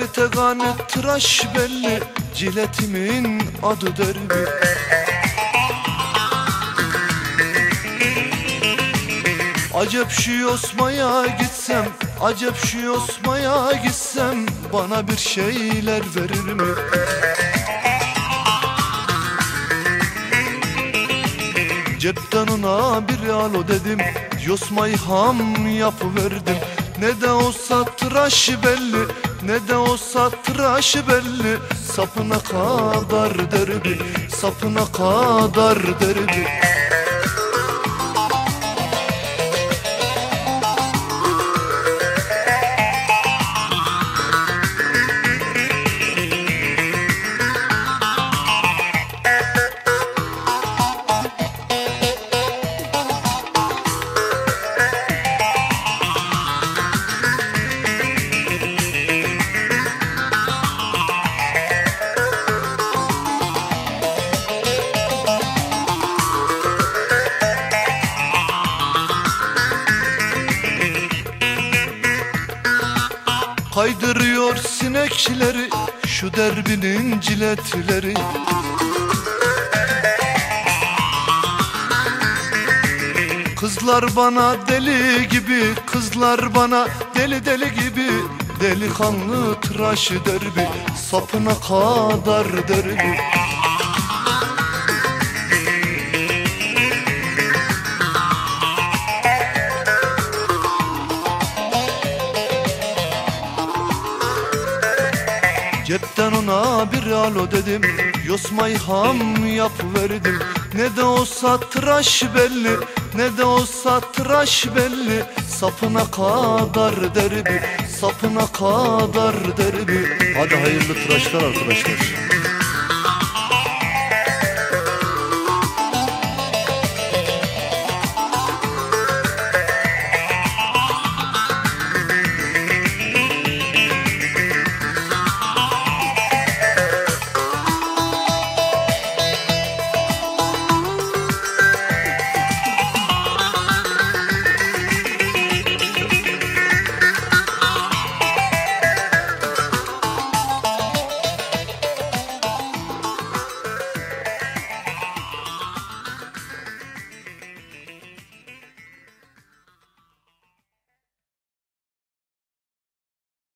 Kalite gani tıraş belli. Ciletimin adı derbi. Acep şu yosmaya gitsem Acep şu yosmaya gitsem Bana bir şeyler verir mi? Cepten ona bir alo dedim Yosmayı ham yapıverdim. Ne de olsa tıraş belli Ne de olsa tıraş belli Sapına kadar derbi Sapına kadar derbi Kaydırıyor sinekleri şu derbinin ciletleri. Kızlar bana deli gibi, kızlar bana deli deli gibi. Delikanlı tıraşı derbi, sapına kadar derbi Cepten ona bir alo dedim. Yosmayı ham yapıverdim Ne de olsa tıraş belli Ne de olsa tıraş belli. Sapına kadar derbi Sapına kadar derbi. Hadi hayırlı tıraşlar arkadaşlar